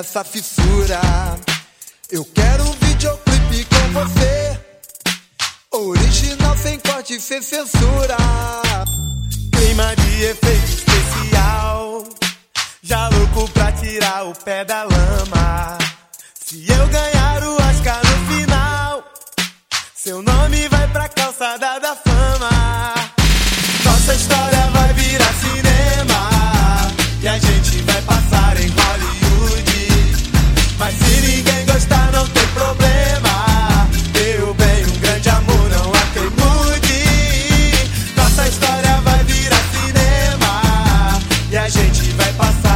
nessa fissura. Eu quero um videoclipe com você, original sem corte, sem censura. Clima de efeito especial, já louco pra tirar o pé da lama. Se eu ganhar o Oscar no final, seu nome vai pra calçada da fama. Nossa história. passar.